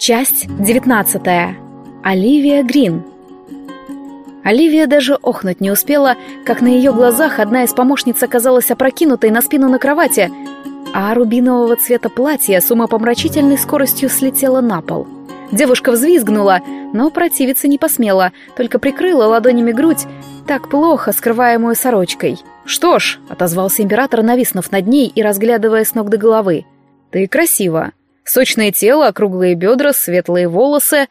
Часть 19. Оливия Грин. Оливия даже охнуть не успела, как на ее глазах одна из помощниц оказалась опрокинутой на спину на кровати, а рубинового цвета платье с умопомрачительной скоростью слетело на пол. Девушка взвизгнула, но противиться не посмела, только прикрыла ладонями грудь, так плохо скрываемую сорочкой. «Что ж», — отозвался император, нависнув над ней и разглядывая с ног до головы, — «ты красива. Сочное тело, округлые бедра, светлые волосы.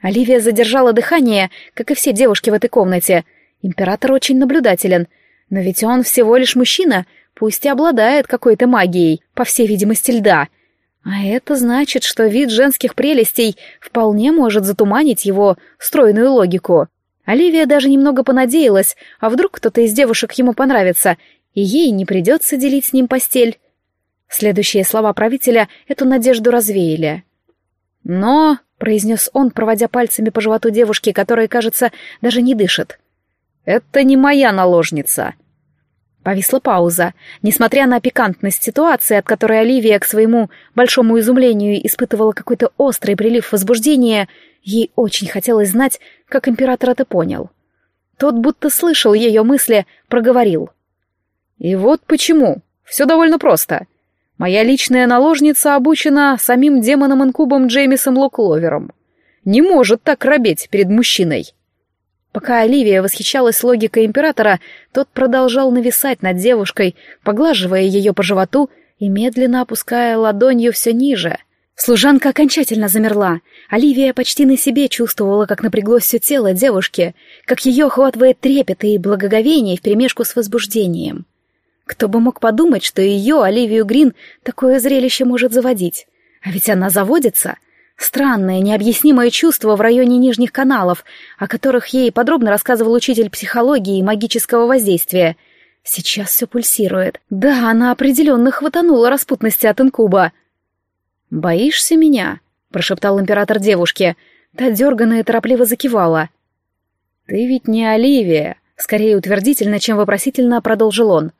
Оливия задержала дыхание, как и все девушки в этой комнате. Император очень наблюдателен. Но ведь он всего лишь мужчина, пусть и обладает какой-то магией, по всей видимости, льда. А это значит, что вид женских прелестей вполне может затуманить его стройную логику. Оливия даже немного понадеялась, а вдруг кто-то из девушек ему понравится, и ей не придется делить с ним постель. Следующие слова правителя эту надежду развеяли. «Но», — произнес он, проводя пальцами по животу девушки, которая, кажется, даже не дышит, — «это не моя наложница». Повисла пауза. Несмотря на пикантность ситуации, от которой Оливия, к своему большому изумлению, испытывала какой-то острый прилив возбуждения, ей очень хотелось знать, как император это понял. Тот будто слышал ее мысли, проговорил. «И вот почему. Все довольно просто. Моя личная наложница обучена самим демоном-инкубом Джеймисом Локловером. Не может так робеть перед мужчиной. Пока Оливия восхищалась логикой императора, тот продолжал нависать над девушкой, поглаживая ее по животу и медленно опуская ладонью все ниже. Служанка окончательно замерла. Оливия почти на себе чувствовала, как напряглось все тело девушки, как ее охватывает трепет и благоговение вперемешку с возбуждением. Кто бы мог подумать, что ее, Оливию Грин, такое зрелище может заводить? А ведь она заводится. Странное, необъяснимое чувство в районе нижних каналов, о которых ей подробно рассказывал учитель психологии и магического воздействия. Сейчас все пульсирует. Да, она определенно хватанула распутности от инкуба. «Боишься меня?» — прошептал император девушке. Та дерганная торопливо закивала. «Ты ведь не Оливия», — скорее утвердительно, чем вопросительно продолжил он.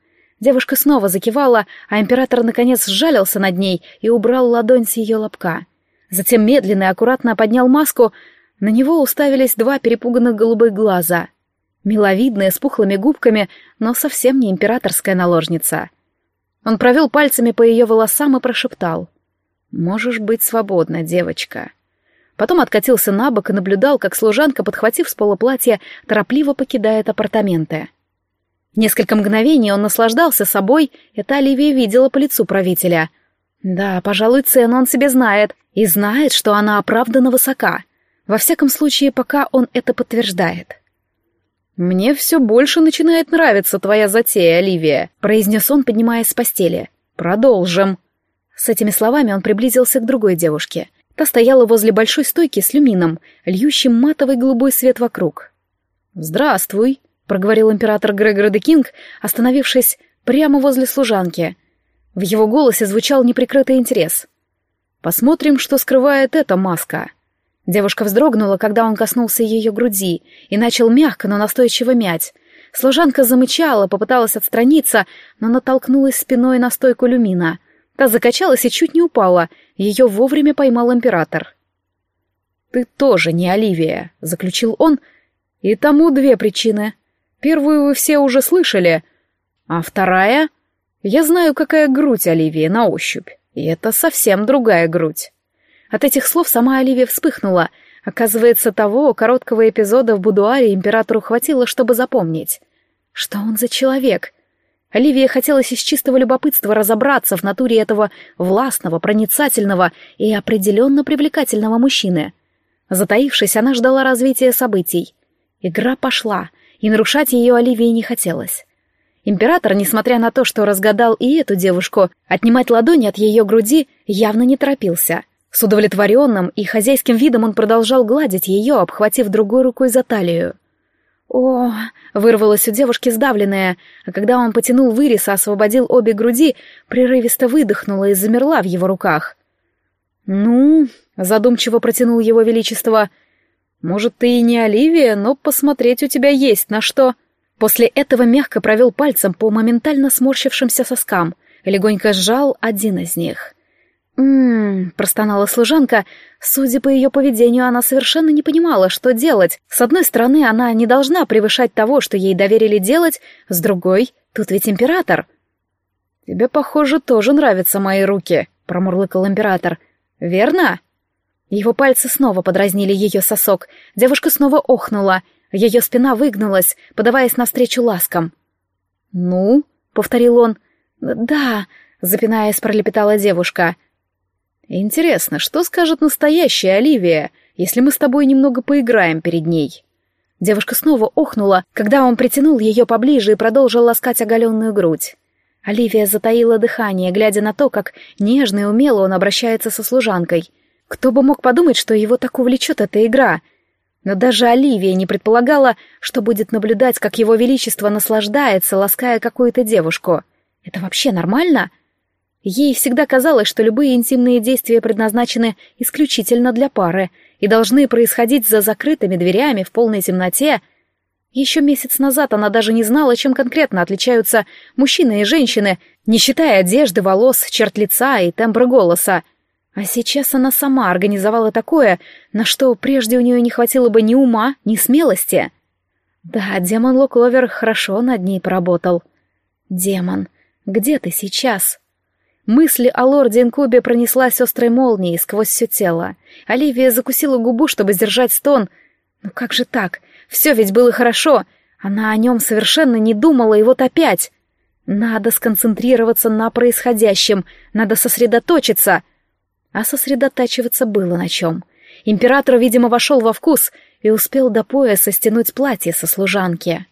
Девушка снова закивала, а император наконец сжалился над ней и убрал ладонь с ее лобка. Затем медленно и аккуратно поднял маску, на него уставились два перепуганных голубых глаза. Миловидная, с пухлыми губками, но совсем не императорская наложница. Он провел пальцами по ее волосам и прошептал. «Можешь быть свободна, девочка». Потом откатился на бок и наблюдал, как служанка, подхватив с пола платья, торопливо покидает апартаменты. Несколько мгновений он наслаждался собой, это Оливия видела по лицу правителя. Да, пожалуй, цену он себе знает, и знает, что она оправдана высока. Во всяком случае, пока он это подтверждает. «Мне все больше начинает нравиться твоя затея, Оливия», — произнес он, поднимаясь с постели. «Продолжим». С этими словами он приблизился к другой девушке. Та стояла возле большой стойки с люмином, льющим матовый голубой свет вокруг. «Здравствуй», — проговорил император Грегор де Кинг, остановившись прямо возле служанки. В его голосе звучал неприкрытый интерес. «Посмотрим, что скрывает эта маска». Девушка вздрогнула, когда он коснулся ее груди, и начал мягко, но настойчиво мять. Служанка замычала, попыталась отстраниться, но натолкнулась спиной на стойку люмина. Та закачалась и чуть не упала, ее вовремя поймал император. «Ты тоже не Оливия», — заключил он, — «и тому две причины. Первую вы все уже слышали. А вторая? Я знаю, какая грудь Оливии на ощупь. И это совсем другая грудь. От этих слов сама Оливия вспыхнула. Оказывается, того короткого эпизода в будуаре императору хватило, чтобы запомнить. Что он за человек? Оливия хотелось из чистого любопытства разобраться в натуре этого властного, проницательного и определенно привлекательного мужчины. Затаившись, она ждала развития событий. Игра пошла — и нарушать ее Оливии не хотелось. Император, несмотря на то, что разгадал и эту девушку, отнимать ладони от ее груди явно не торопился. С удовлетворенным и хозяйским видом он продолжал гладить ее, обхватив другой рукой за талию. «О!» — вырвалось у девушки сдавленное, а когда он потянул вырез и освободил обе груди, прерывисто выдохнула и замерла в его руках. «Ну?» — задумчиво протянул его величество — может, ты и не Оливия, но посмотреть у тебя есть на что. После этого мягко провел пальцем по моментально сморщившимся соскам и легонько сжал один из них. «М-м-м», простонала служанка. Судя по ее поведению, она совершенно не понимала, что делать. С одной стороны, она не должна превышать того, что ей доверили делать, с другой, тут ведь император. «Тебе, похоже, тоже нравятся мои руки», — промурлыкал император. «Верно?» Его пальцы снова подразнили ее сосок. Девушка снова охнула. Ее спина выгнулась, подаваясь навстречу ласкам. «Ну?» — повторил он. «Да», — запинаясь, пролепетала девушка. «Интересно, что скажет настоящая Оливия, если мы с тобой немного поиграем перед ней?» Девушка снова охнула, когда он притянул ее поближе и продолжил ласкать оголенную грудь. Оливия затаила дыхание, глядя на то, как нежно и умело он обращается со служанкой. Кто бы мог подумать, что его так увлечет эта игра? Но даже Оливия не предполагала, что будет наблюдать, как его величество наслаждается, лаская какую-то девушку. Это вообще нормально? Ей всегда казалось, что любые интимные действия предназначены исключительно для пары и должны происходить за закрытыми дверями в полной темноте — еще месяц назад она даже не знала, чем конкретно отличаются мужчины и женщины, не считая одежды, волос, черт лица и тембра голоса. А сейчас она сама организовала такое, на что прежде у нее не хватило бы ни ума, ни смелости. Да, демон Локловер хорошо над ней поработал. Демон, где ты сейчас? Мысли о лорде Инкубе пронеслась острой молнией сквозь все тело. Оливия закусила губу, чтобы сдержать стон. Ну как же так? — все ведь было хорошо. Она о нем совершенно не думала, и вот опять. Надо сконцентрироваться на происходящем, надо сосредоточиться. А сосредотачиваться было на чем. Император, видимо, вошел во вкус и успел до пояса стянуть платье со служанки.